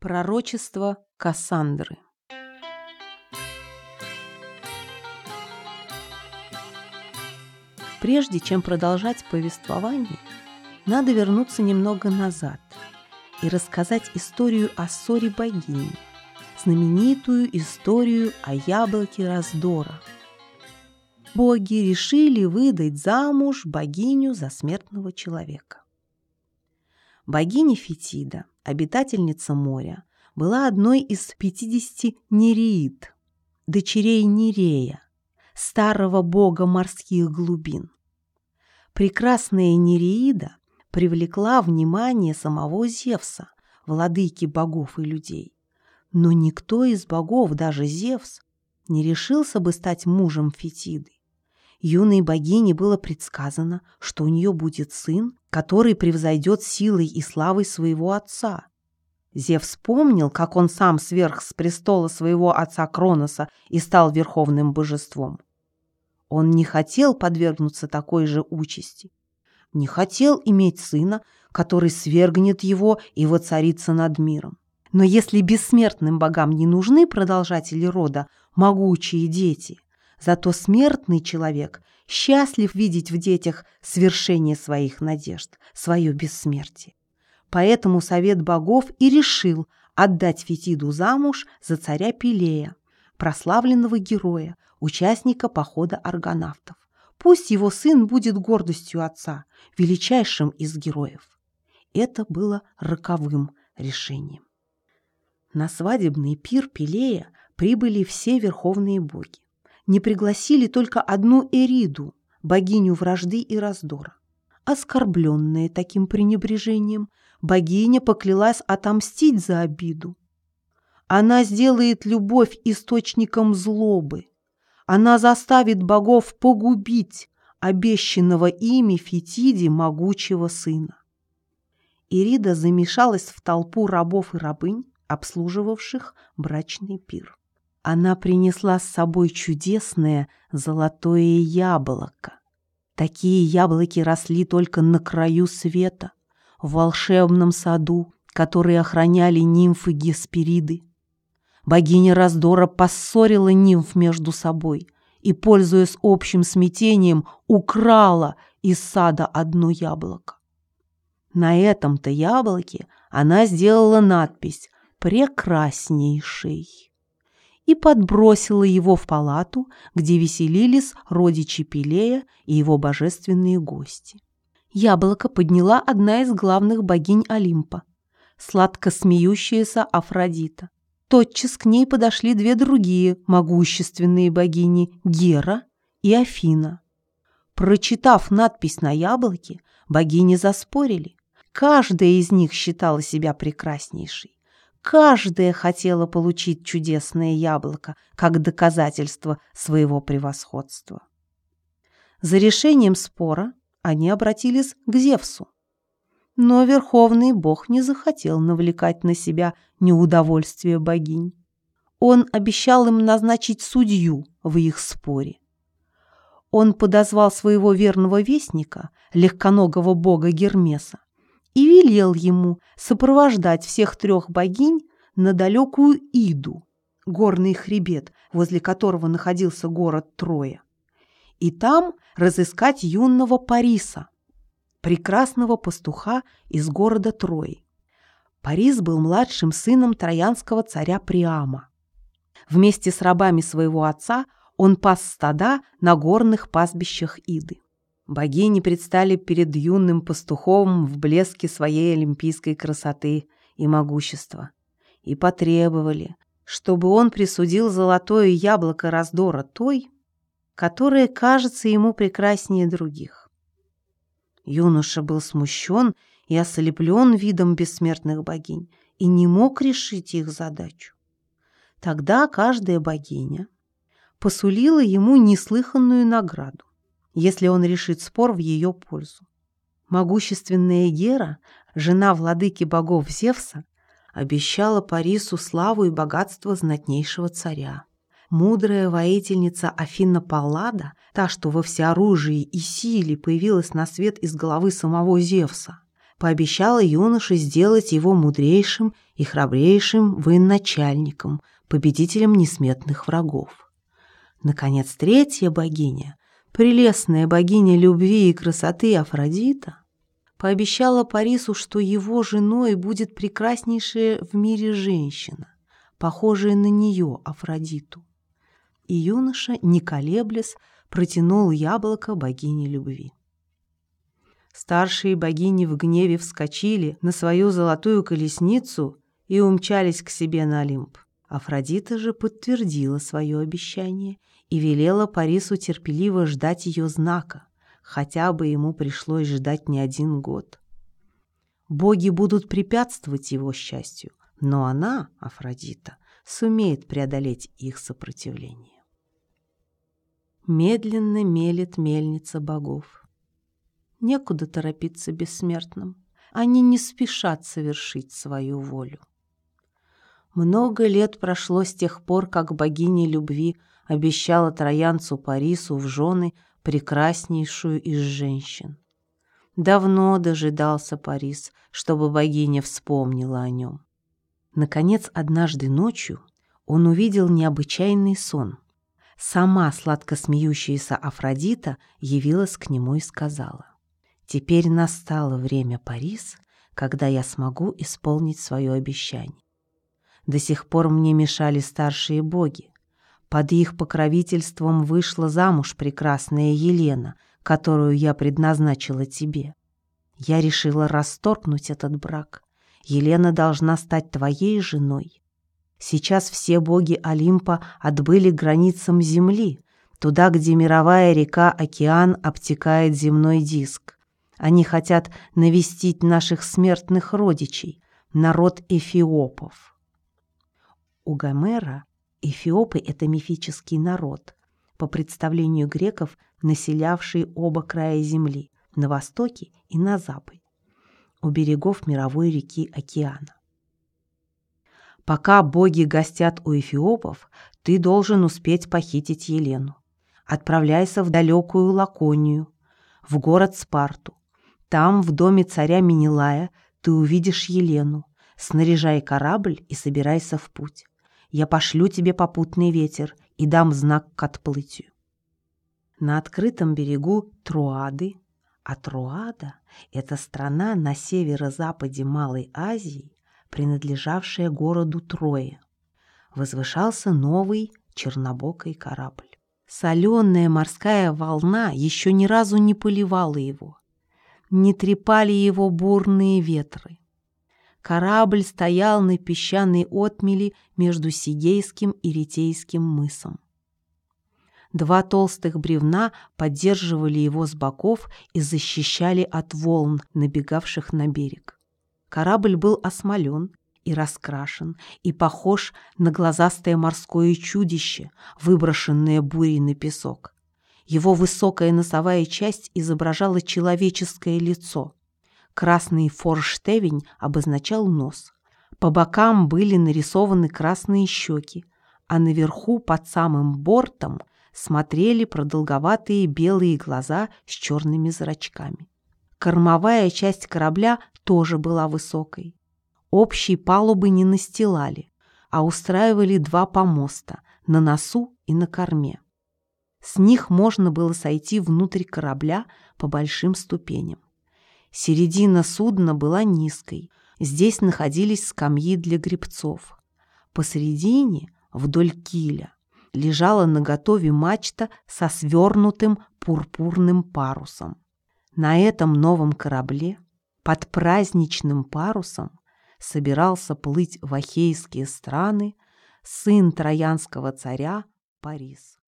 Пророчество Кассандры Прежде чем продолжать повествование, надо вернуться немного назад и рассказать историю о ссоре богини, знаменитую историю о яблоке раздора. Боги решили выдать замуж богиню за смертного человека. Богиня Фетида обитательница моря, была одной из 50 нереид, дочерей Нерея, старого бога морских глубин. Прекрасная Нереида привлекла внимание самого Зевса, владыки богов и людей. Но никто из богов, даже Зевс, не решился бы стать мужем Фетиды. Юной богине было предсказано, что у нее будет сын, который превзойдет силой и славой своего отца. Зев вспомнил, как он сам сверх с престола своего отца Кроноса и стал верховным божеством. Он не хотел подвергнуться такой же участи. Не хотел иметь сына, который свергнет его и воцарится над миром. Но если бессмертным богам не нужны продолжатели рода, могучие дети, Зато смертный человек счастлив видеть в детях свершение своих надежд, свое бессмертие. Поэтому совет богов и решил отдать Фетиду замуж за царя Пелея, прославленного героя, участника похода аргонавтов. Пусть его сын будет гордостью отца, величайшим из героев. Это было роковым решением. На свадебный пир Пелея прибыли все верховные боги не пригласили только одну Эриду, богиню вражды и раздора. Оскорбленная таким пренебрежением, богиня поклялась отомстить за обиду. Она сделает любовь источником злобы. Она заставит богов погубить обещанного ими Фетиде могучего сына. Ирида замешалась в толпу рабов и рабынь, обслуживавших брачный пир. Она принесла с собой чудесное золотое яблоко. Такие яблоки росли только на краю света, в волшебном саду, который охраняли нимфы Геспериды. Богиня раздора поссорила нимф между собой и, пользуясь общим смятением, украла из сада одно яблоко. На этом-то яблоке она сделала надпись «Прекраснейший» и подбросила его в палату, где веселились родичи Пелея и его божественные гости. Яблоко подняла одна из главных богинь Олимпа, сладко смеющаяся Афродита. Тотчас к ней подошли две другие могущественные богини Гера и Афина. Прочитав надпись на яблоке, богини заспорили. Каждая из них считала себя прекраснейшей. Каждая хотела получить чудесное яблоко как доказательство своего превосходства. За решением спора они обратились к Зевсу. Но верховный бог не захотел навлекать на себя неудовольствие богинь. Он обещал им назначить судью в их споре. Он подозвал своего верного вестника, легконогого бога Гермеса, и велел ему сопровождать всех трех богинь на далекую Иду, горный хребет, возле которого находился город Троя, и там разыскать юного Париса, прекрасного пастуха из города Трои. Парис был младшим сыном троянского царя Приама. Вместе с рабами своего отца он пас стада на горных пастбищах Иды. Богини предстали перед юным пастухом в блеске своей олимпийской красоты и могущества и потребовали, чтобы он присудил золотое яблоко раздора той, которая кажется ему прекраснее других. Юноша был смущен и ослеплен видом бессмертных богинь и не мог решить их задачу. Тогда каждая богиня посулила ему неслыханную награду если он решит спор в ее пользу. Могущественная Гера, жена владыки богов Зевса, обещала Парису славу и богатство знатнейшего царя. Мудрая воительница Афина Паллада, та, что во всеоружии и силе появилась на свет из головы самого Зевса, пообещала юноше сделать его мудрейшим и храбрейшим военачальником, победителем несметных врагов. Наконец, третья богиня, прелестная богиня любви и красоты Афродита, пообещала Парису, что его женой будет прекраснейшая в мире женщина, похожая на нее, Афродиту. И юноша, не колеблясь, протянул яблоко богине любви. Старшие богини в гневе вскочили на свою золотую колесницу и умчались к себе на Олимп. Афродита же подтвердила свое обещание и велела Парису терпеливо ждать ее знака, хотя бы ему пришлось ждать не один год. Боги будут препятствовать его счастью, но она, Афродита, сумеет преодолеть их сопротивление. Медленно мелет мельница богов. Некуда торопиться бессмертным, они не спешат совершить свою волю. Много лет прошло с тех пор, как богиня любви обещала троянцу Парису в жены прекраснейшую из женщин. Давно дожидался Парис, чтобы богиня вспомнила о нем. Наконец, однажды ночью он увидел необычайный сон. Сама сладко смеющаяся Афродита явилась к нему и сказала, «Теперь настало время, Парис, когда я смогу исполнить свое обещание. До сих пор мне мешали старшие боги. Под их покровительством вышла замуж прекрасная Елена, которую я предназначила тебе. Я решила расторгнуть этот брак. Елена должна стать твоей женой. Сейчас все боги Олимпа отбыли границам Земли, туда, где мировая река-океан обтекает земной диск. Они хотят навестить наших смертных родичей, народ эфиопов. У Гомера эфиопы – это мифический народ, по представлению греков, населявший оба края земли, на востоке и на западе, у берегов мировой реки океана. Пока боги гостят у эфиопов, ты должен успеть похитить Елену. Отправляйся в далекую Лаконию, в город Спарту. Там, в доме царя Минилая, ты увидишь Елену. Снаряжай корабль и собирайся в путь я пошлю тебе попутный ветер и дам знак к отплытию. На открытом берегу Труады, а Труада – это страна на северо-западе Малой Азии, принадлежавшая городу Трое, возвышался новый чернобокий корабль. Соленая морская волна еще ни разу не поливала его, не трепали его бурные ветры. Корабль стоял на песчаной отмели между Сигейским и Ритейским мысом. Два толстых бревна поддерживали его с боков и защищали от волн, набегавших на берег. Корабль был осмолен и раскрашен, и похож на глазастое морское чудище, выброшенное бурей на песок. Его высокая носовая часть изображала человеческое лицо – Красный форштевень обозначал нос. По бокам были нарисованы красные щеки, а наверху под самым бортом смотрели продолговатые белые глаза с черными зрачками. Кормовая часть корабля тоже была высокой. Общей палубы не настилали, а устраивали два помоста на носу и на корме. С них можно было сойти внутрь корабля по большим ступеням. Середина судна была низкой. Здесь находились скамьи для гребцов. Посередине, вдоль киля, лежала наготове мачта со свернутым пурпурным парусом. На этом новом корабле под праздничным парусом собирался плыть в Ахейские страны сын троянского царя Парис.